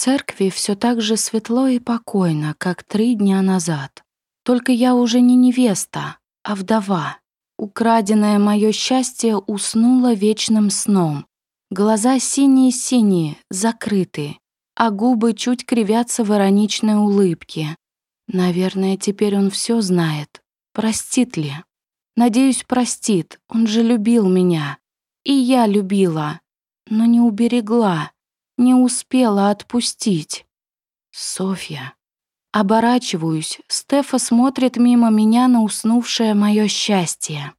церкви все так же светло и покойно, как три дня назад. Только я уже не невеста, а вдова. Украденное мое счастье уснуло вечным сном. Глаза синие-синие, закрыты, а губы чуть кривятся в ироничной улыбке. Наверное, теперь он все знает. Простит ли? Надеюсь, простит. Он же любил меня. И я любила, но не уберегла, не успела отпустить. Софья. Оборачиваюсь, Стефа смотрит мимо меня на уснувшее мое счастье.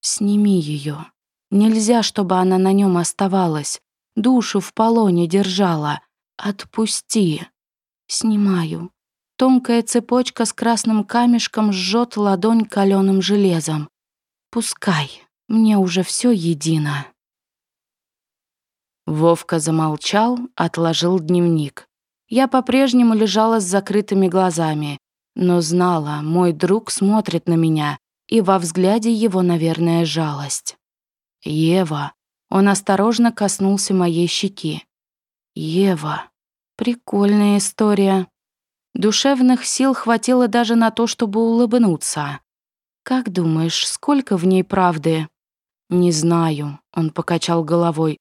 Сними ее. Нельзя, чтобы она на нем оставалась. Душу в полоне держала. Отпусти. Снимаю. Тонкая цепочка с красным камешком жжет ладонь каленым железом. Пускай. Мне уже все едино. Вовка замолчал, отложил дневник. Я по-прежнему лежала с закрытыми глазами, но знала, мой друг смотрит на меня, и во взгляде его, наверное, жалость. «Ева». Он осторожно коснулся моей щеки. «Ева. Прикольная история». Душевных сил хватило даже на то, чтобы улыбнуться. «Как думаешь, сколько в ней правды?» «Не знаю», — он покачал головой.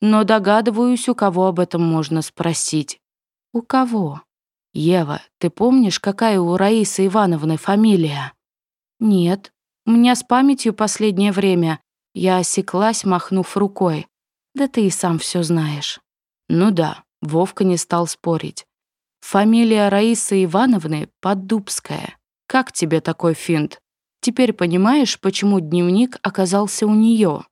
«Но догадываюсь, у кого об этом можно спросить». «У кого?» «Ева, ты помнишь, какая у Раисы Ивановны фамилия?» «Нет. У меня с памятью последнее время». Я осеклась, махнув рукой. «Да ты и сам все знаешь». «Ну да», — Вовка не стал спорить. «Фамилия Раисы Ивановны Поддубская. Как тебе такой финт?» Теперь понимаешь, почему дневник оказался у нее?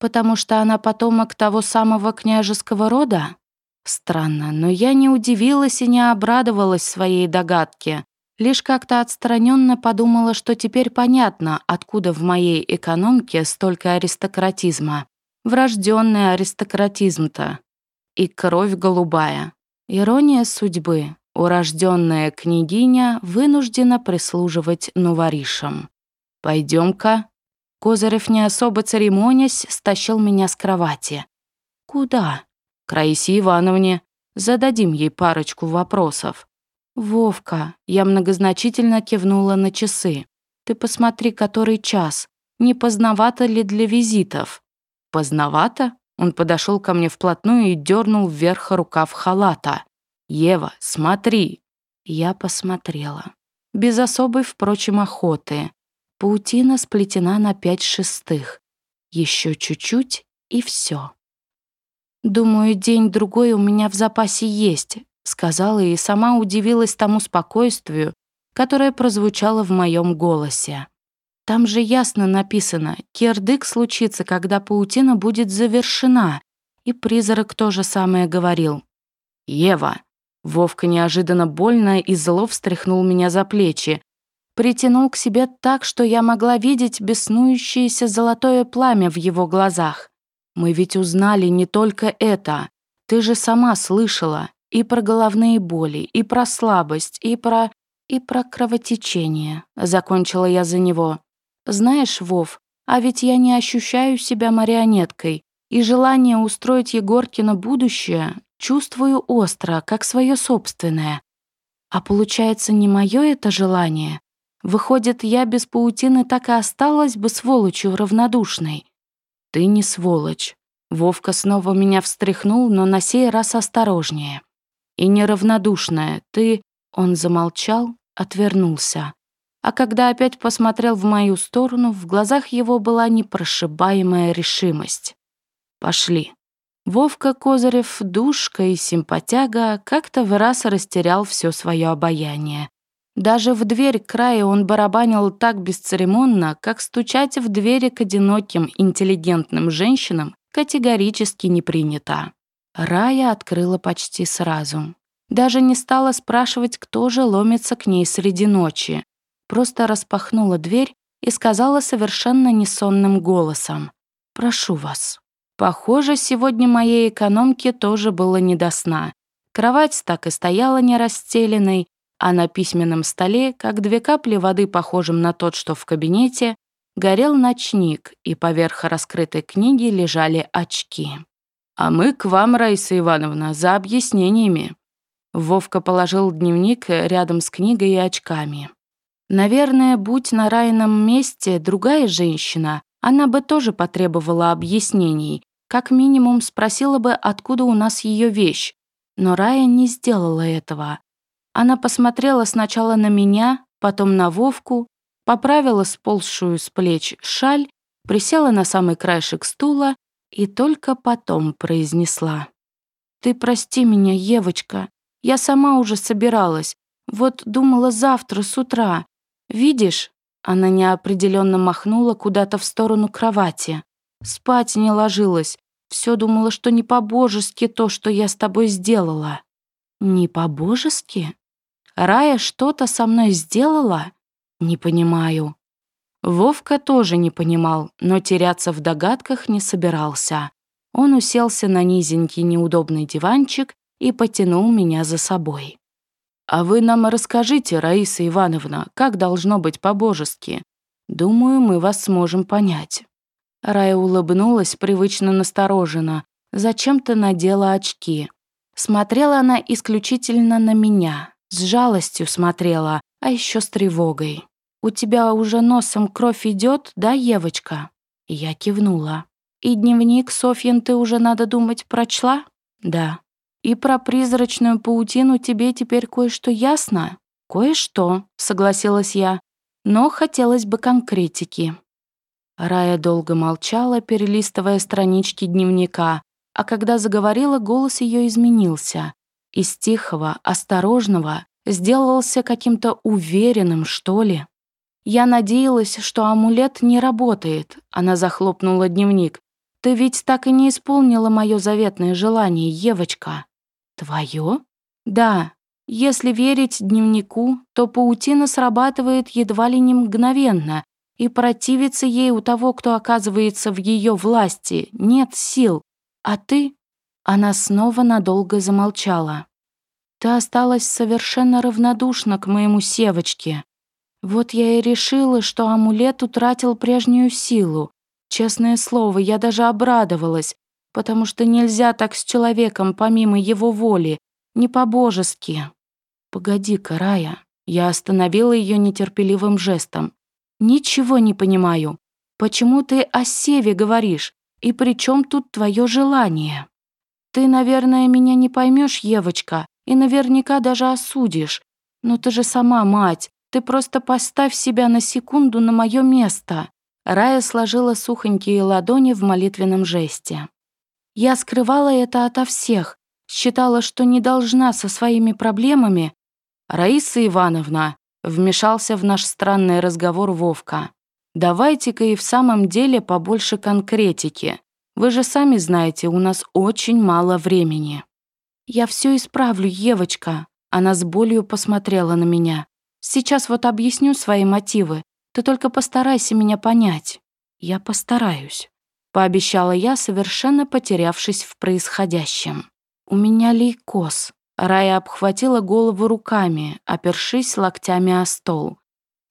Потому что она потомок того самого княжеского рода? Странно, но я не удивилась и не обрадовалась своей догадке. Лишь как-то отстраненно подумала, что теперь понятно, откуда в моей экономке столько аристократизма. Врожденный аристократизм-то. И кровь голубая. Ирония судьбы. Урожденная княгиня вынуждена прислуживать новоришам. Пойдем-ка». Козырев, не особо церемонясь, стащил меня с кровати. «Куда?» «К Раисе Ивановне. Зададим ей парочку вопросов». «Вовка», я многозначительно кивнула на часы. «Ты посмотри, который час. Не поздновато ли для визитов?» «Поздновато?» Он подошел ко мне вплотную и дернул вверх рукав халата. «Ева, смотри!» Я посмотрела. Без особой, впрочем, охоты. Паутина сплетена на пять шестых. Еще чуть-чуть и все. «Думаю, день-другой у меня в запасе есть», сказала и сама удивилась тому спокойствию, которое прозвучало в моем голосе. Там же ясно написано, кирдык случится, когда паутина будет завершена, и призрак тоже самое говорил. «Ева!» Вовка неожиданно больно и зло встряхнул меня за плечи, притянул к себе так, что я могла видеть беснующееся золотое пламя в его глазах. Мы ведь узнали не только это. Ты же сама слышала и про головные боли, и про слабость, и про... и про кровотечение. Закончила я за него. Знаешь, Вов, а ведь я не ощущаю себя марионеткой, и желание устроить Егоркино будущее чувствую остро, как свое собственное. А получается, не мое это желание, Выходит, я без паутины так и осталась бы сволочью равнодушной. Ты не сволочь. Вовка снова меня встряхнул, но на сей раз осторожнее. И неравнодушная, ты... Он замолчал, отвернулся. А когда опять посмотрел в мою сторону, в глазах его была непрошибаемая решимость. «Пошли». Вовка Козырев, душка и симпатяга, как-то в раз растерял все свое обаяние. Даже в дверь края он барабанил так бесцеремонно, как стучать в двери к одиноким, интеллигентным женщинам категорически не принято. Рая открыла почти сразу. Даже не стала спрашивать, кто же ломится к ней среди ночи. Просто распахнула дверь и сказала совершенно несонным голосом. «Прошу вас». Похоже, сегодня моей экономке тоже было не до сна. Кровать так и стояла нерастеленной, а на письменном столе, как две капли воды, похожим на тот, что в кабинете, горел ночник, и поверх раскрытой книги лежали очки. «А мы к вам, Раиса Ивановна, за объяснениями». Вовка положил дневник рядом с книгой и очками. Наверное, будь на райном месте другая женщина, она бы тоже потребовала объяснений, как минимум спросила бы, откуда у нас ее вещь. Но Рая не сделала этого. Она посмотрела сначала на меня, потом на Вовку, поправила сползшую с плеч шаль, присела на самый краешек стула и только потом произнесла. «Ты прости меня, Евочка, я сама уже собиралась, вот думала завтра с утра. Видишь?» Она неопределенно махнула куда-то в сторону кровати. Спать не ложилась. Все думала, что не по-божески то, что я с тобой сделала. Не по-божески? Рая что-то со мной сделала? Не понимаю. Вовка тоже не понимал, но теряться в догадках не собирался. Он уселся на низенький неудобный диванчик и потянул меня за собой. «А вы нам расскажите, Раиса Ивановна, как должно быть по-божески. Думаю, мы вас сможем понять». Рая улыбнулась привычно настороженно, зачем-то надела очки. Смотрела она исключительно на меня, с жалостью смотрела, а еще с тревогой. «У тебя уже носом кровь идет, да, Евочка?» Я кивнула. «И дневник, Софьин, ты уже, надо думать, прочла?» «Да». «И про призрачную паутину тебе теперь кое-что ясно?» «Кое-что», — согласилась я. «Но хотелось бы конкретики». Рая долго молчала, перелистывая странички дневника, а когда заговорила, голос ее изменился. Из тихого, осторожного сделался каким-то уверенным, что ли. Я надеялась, что амулет не работает. Она захлопнула дневник. Ты ведь так и не исполнила мое заветное желание, Евочка. Твое? Да. Если верить дневнику, то паутина срабатывает едва ли не мгновенно, и противиться ей у того, кто оказывается в ее власти, нет сил. А ты? Она снова надолго замолчала. Ты осталась совершенно равнодушна к моему Севочке. Вот я и решила, что амулет утратил прежнюю силу. Честное слово, я даже обрадовалась, потому что нельзя так с человеком помимо его воли, не по-божески. Погоди-ка, Рая. Я остановила ее нетерпеливым жестом. Ничего не понимаю. Почему ты о Севе говоришь? И при чем тут твое желание? Ты, наверное, меня не поймешь, Евочка, и наверняка даже осудишь. Но ты же сама мать, ты просто поставь себя на секунду на мое место». Рая сложила сухонькие ладони в молитвенном жесте. «Я скрывала это ото всех, считала, что не должна со своими проблемами». «Раиса Ивановна», — вмешался в наш странный разговор Вовка, «давайте-ка и в самом деле побольше конкретики. Вы же сами знаете, у нас очень мало времени». «Я все исправлю, Евочка», — она с болью посмотрела на меня. Сейчас вот объясню свои мотивы. Ты только постарайся меня понять. Я постараюсь. Пообещала я, совершенно потерявшись в происходящем. У меня лейкоз. Рая обхватила голову руками, опершись локтями о стол.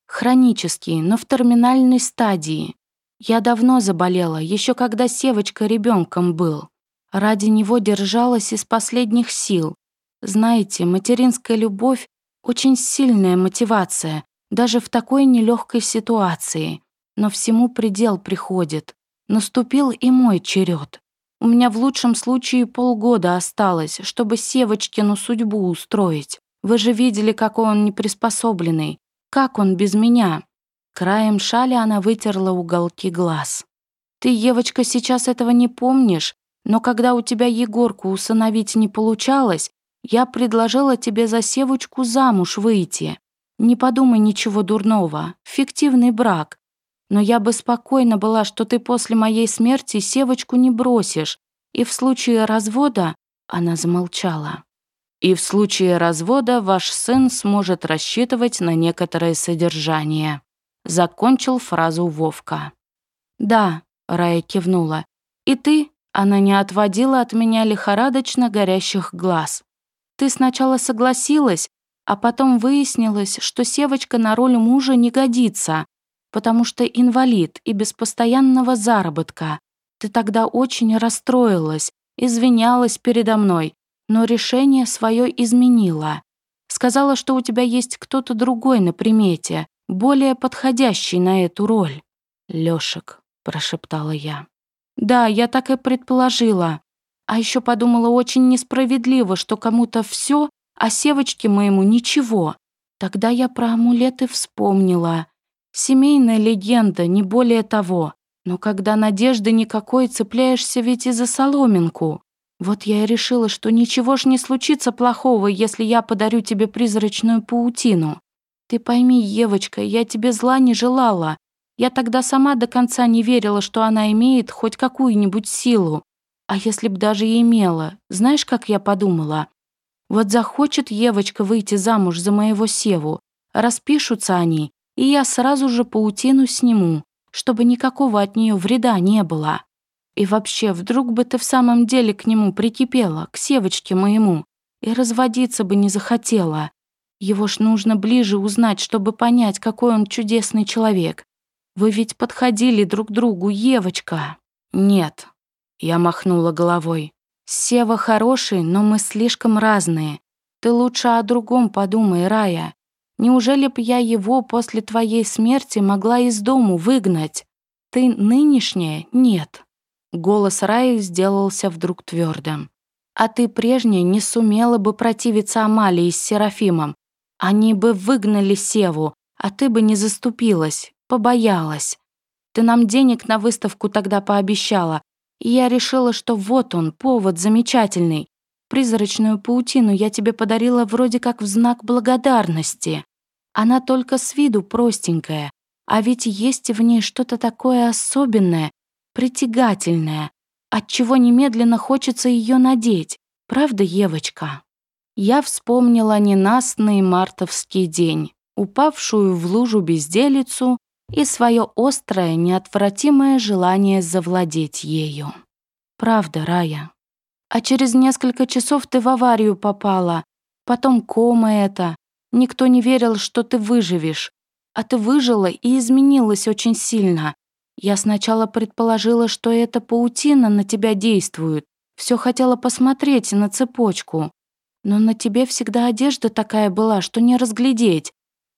Хронический, но в терминальной стадии. Я давно заболела, еще когда Севочка ребенком был. Ради него держалась из последних сил. Знаете, материнская любовь очень сильная мотивация, даже в такой нелегкой ситуации. Но всему предел приходит. Наступил и мой черед. У меня в лучшем случае полгода осталось, чтобы Севочкину судьбу устроить. Вы же видели, какой он неприспособленный. Как он без меня? Краем шали она вытерла уголки глаз. Ты, Евочка, сейчас этого не помнишь, но когда у тебя Егорку усыновить не получалось, я предложила тебе за Севочку замуж выйти. Не подумай ничего дурного. Фиктивный брак. Но я бы спокойна была, что ты после моей смерти Севочку не бросишь. И в случае развода...» Она замолчала. «И в случае развода ваш сын сможет рассчитывать на некоторое содержание». Закончил фразу Вовка. «Да», — Рая кивнула. «И ты?» Она не отводила от меня лихорадочно горящих глаз. Ты сначала согласилась, а потом выяснилось, что Севочка на роль мужа не годится, потому что инвалид и без постоянного заработка. Ты тогда очень расстроилась, извинялась передо мной. но решение свое изменила. Сказала, что у тебя есть кто-то другой на примете, более подходящий на эту роль. Лёшек, прошептала я. Да, я так и предположила. А еще подумала очень несправедливо, что кому-то все, а севочке моему ничего. Тогда я про амулеты вспомнила. Семейная легенда, не более того. Но когда надежды никакой, цепляешься ведь и за соломинку. Вот я и решила, что ничего ж не случится плохого, если я подарю тебе призрачную паутину. Ты пойми, Евочка, я тебе зла не желала. Я тогда сама до конца не верила, что она имеет хоть какую-нибудь силу. А если б даже и имела, знаешь, как я подумала? Вот захочет Евочка выйти замуж за моего Севу, распишутся они, и я сразу же паутину сниму, чтобы никакого от нее вреда не было. И вообще, вдруг бы ты в самом деле к нему прикипела, к Севочке моему, и разводиться бы не захотела. Его ж нужно ближе узнать, чтобы понять, какой он чудесный человек. Вы ведь подходили друг другу, Евочка. Нет. Я махнула головой. Сева хороший, но мы слишком разные. Ты лучше о другом подумай, Рая. Неужели б я его после твоей смерти могла из дому выгнать? Ты нынешняя? Нет. Голос Раи сделался вдруг твердым. А ты прежняя не сумела бы противиться Амалии с Серафимом. Они бы выгнали Севу, а ты бы не заступилась, побоялась. Ты нам денег на выставку тогда пообещала, и я решила, что вот он, повод замечательный. Призрачную паутину я тебе подарила вроде как в знак благодарности. Она только с виду простенькая, а ведь есть в ней что-то такое особенное, притягательная, отчего немедленно хочется ее надеть. Правда, Евочка? Я вспомнила ненастный мартовский день, упавшую в лужу безделицу и свое острое, неотвратимое желание завладеть ею. Правда, Рая. А через несколько часов ты в аварию попала, потом кома это. Никто не верил, что ты выживешь. А ты выжила и изменилась очень сильно. Я сначала предположила, что эта паутина на тебя действует. Все хотела посмотреть на цепочку. Но на тебе всегда одежда такая была, что не разглядеть.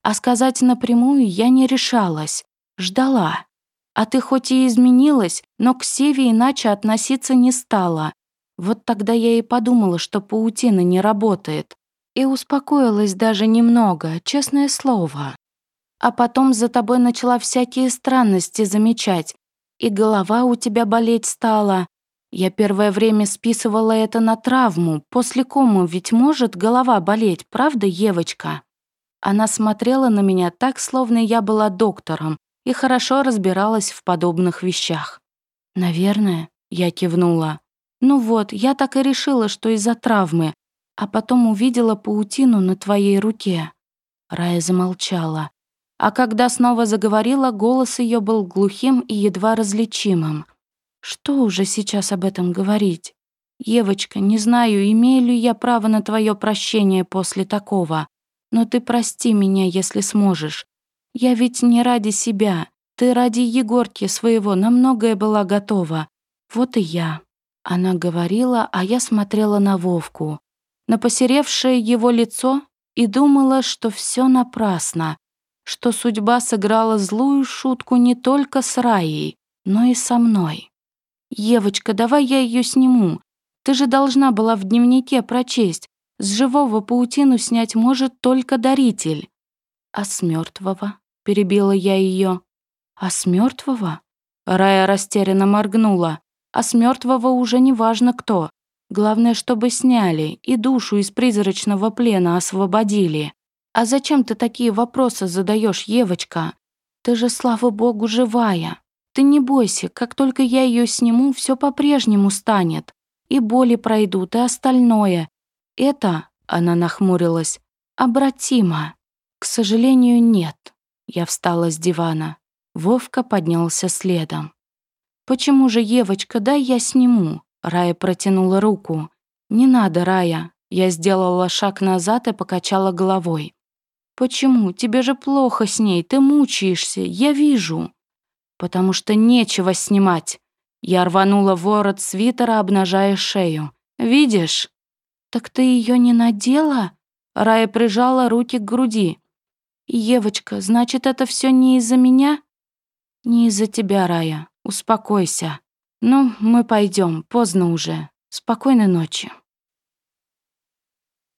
А сказать напрямую я не решалась. Ждала. А ты хоть и изменилась, но к Севе иначе относиться не стала. Вот тогда я и подумала, что паутина не работает. И успокоилась даже немного, честное слово. А потом за тобой начала всякие странности замечать. И голова у тебя болеть стала. Я первое время списывала это на травму. После кому ведь может голова болеть, правда, Евочка? Она смотрела на меня так, словно я была доктором и хорошо разбиралась в подобных вещах. «Наверное», — я кивнула. «Ну вот, я так и решила, что из-за травмы, а потом увидела паутину на твоей руке». Рая замолчала а когда снова заговорила, голос ее был глухим и едва различимым. «Что уже сейчас об этом говорить? Евочка, не знаю, имею ли я право на твое прощение после такого, но ты прости меня, если сможешь. Я ведь не ради себя, ты ради Егорки своего на многое была готова. Вот и я». Она говорила, а я смотрела на Вовку, на посеревшее его лицо и думала, что все напрасно, что судьба сыграла злую шутку не только с Раей, но и со мной. «Евочка, давай я ее сниму. Ты же должна была в дневнике прочесть. С живого паутину снять может только даритель». «А с мертвого? перебила я ее. «А с мертвого? Рая растерянно моргнула. «А с мертвого уже не важно кто. Главное, чтобы сняли и душу из призрачного плена освободили. «А зачем ты такие вопросы задаешь, Евочка? Ты же, слава богу, живая. Ты не бойся, как только я ее сниму, все по-прежнему станет. И боли пройдут, и остальное. Это, она нахмурилась, обратимо. К сожалению, нет. Я встала с дивана. Вовка поднялся следом. «Почему же, Евочка, дай я сниму?» Рая протянула руку. «Не надо, Рая». Я сделала шаг назад и покачала головой. «Почему? Тебе же плохо с ней, ты мучаешься, я вижу». «Потому что нечего снимать». Я рванула ворот свитера, обнажая шею. «Видишь?» «Так ты ее не надела?» Рая прижала руки к груди. «Евочка, значит, это все не из-за меня?» «Не из-за тебя, Рая. Успокойся. Ну, мы пойдем, поздно уже. Спокойной ночи».